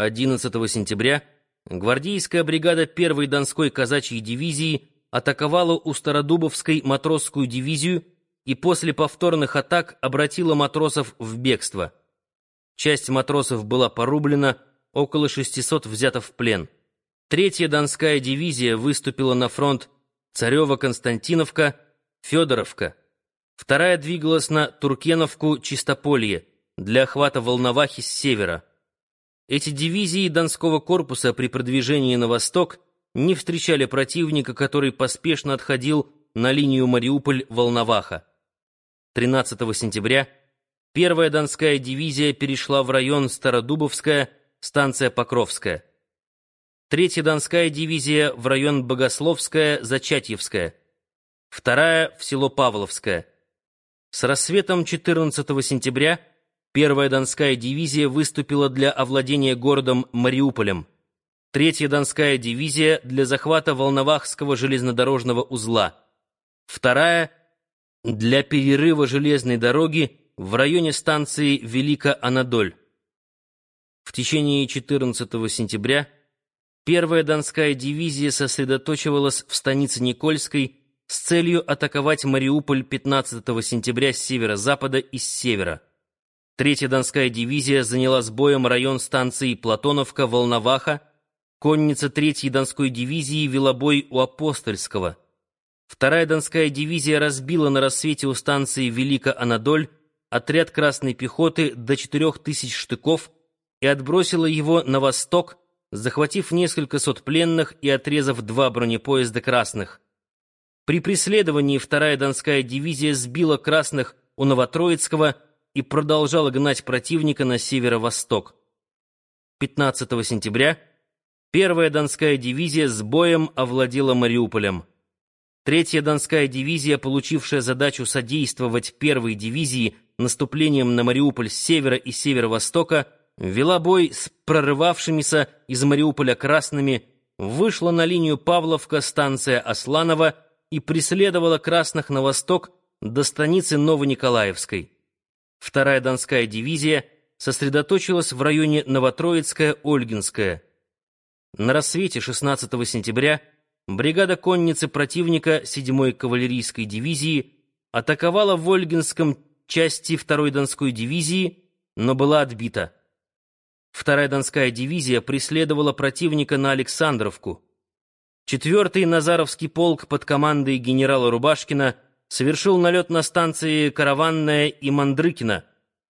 11 сентября гвардейская бригада 1-й Донской казачьей дивизии атаковала у Стародубовской матросскую дивизию и после повторных атак обратила матросов в бегство. Часть матросов была порублена, около 600 взято в плен. Третья Донская дивизия выступила на фронт Царева-Константиновка, Федоровка. Вторая двигалась на Туркеновку-Чистополье для охвата Волновахи с севера. Эти дивизии Донского корпуса при продвижении на восток не встречали противника, который поспешно отходил на линию Мариуполь-Волноваха. 13 сентября первая Донская дивизия перешла в район Стародубовская, станция Покровская. Третья Донская дивизия в район Богословская, Зачатьевская. Вторая в село Павловское. С рассветом 14 сентября первая Донская дивизия выступила для овладения городом Мариуполем. Третья Донская дивизия для захвата Волновахского железнодорожного узла. Вторая для перерыва железной дороги в районе станции Велика-Анадоль. В течение 14 сентября Первая Донская дивизия сосредоточивалась в станице Никольской с целью атаковать Мариуполь 15 сентября с северо-запада и с севера. Третья Донская дивизия заняла с боем район станции Платоновка, Волноваха, конница Третьей Донской дивизии вела бой у Апостольского. Вторая Донская дивизия разбила на рассвете у станции Велика-Анадоль отряд Красной пехоты до 4000 штыков и отбросила его на восток, захватив несколько сот пленных и отрезав два бронепоезда красных. При преследовании вторая Донская дивизия сбила красных у Новотроицкого и продолжала гнать противника на северо-восток. 15 сентября первая Донская дивизия с боем овладела Мариуполем. Третья Донская дивизия, получившая задачу содействовать первой дивизии наступлением на Мариуполь с севера и северо-востока, вела бой с прорывавшимися из Мариуполя красными, вышла на линию Павловка, станция Асланова и преследовала красных на восток до станицы Новониколаевской. Вторая Донская дивизия сосредоточилась в районе Новотроицкая-Ольгинская. На рассвете 16 сентября бригада конницы противника 7-й кавалерийской дивизии атаковала в Ольгинском части 2-й Донской дивизии, но была отбита. Вторая Донская дивизия преследовала противника на Александровку. Четвертый Назаровский полк под командой генерала Рубашкина совершил налет на станции Караванная и Мандрыкина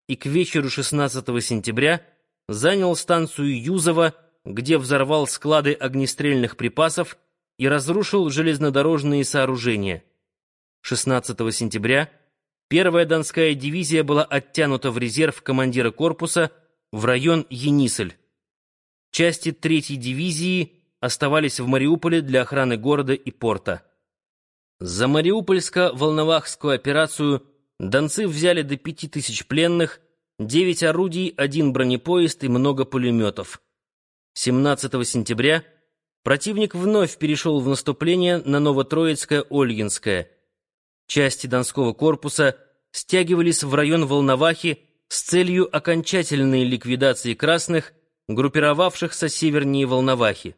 и к вечеру 16 сентября занял станцию Юзово, где взорвал склады огнестрельных припасов и разрушил железнодорожные сооружения. 16 сентября первая Донская дивизия была оттянута в резерв командира корпуса в район Енисаль. Части третьей дивизии оставались в Мариуполе для охраны города и порта. За Мариупольско-Волновахскую операцию донцы взяли до пяти тысяч пленных, девять орудий, один бронепоезд и много пулеметов. 17 сентября противник вновь перешел в наступление на Новотроицкое-Ольгинское. Части Донского корпуса стягивались в район Волновахи, с целью окончательной ликвидации красных, группировавшихся севернее Волновахи.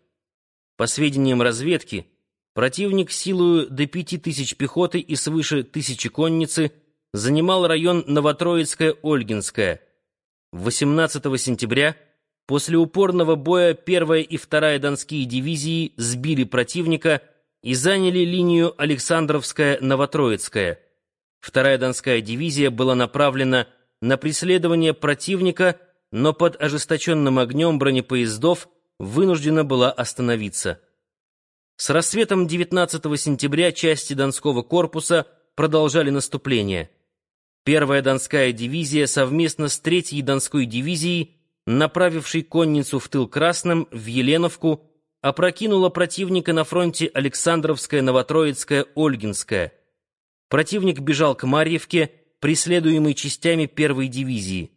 По сведениям разведки, противник силою до пяти тысяч пехоты и свыше тысячи конницы занимал район Новотроицкое-Ольгинское. 18 сентября после упорного боя первая и вторая Донские дивизии сбили противника и заняли линию Александровская-Новотроицкая. Вторая Донская дивизия была направлена на преследование противника, но под ожесточенным огнем бронепоездов вынуждена была остановиться. С рассветом 19 сентября части Донского корпуса продолжали наступление. Первая Донская дивизия совместно с Третьей Донской дивизией, направившей конницу в тыл Красным, в Еленовку, опрокинула противника на фронте Александровская, Новотроицкая, Ольгинская. Противник бежал к Марьевке, преследуемый частями первой дивизии.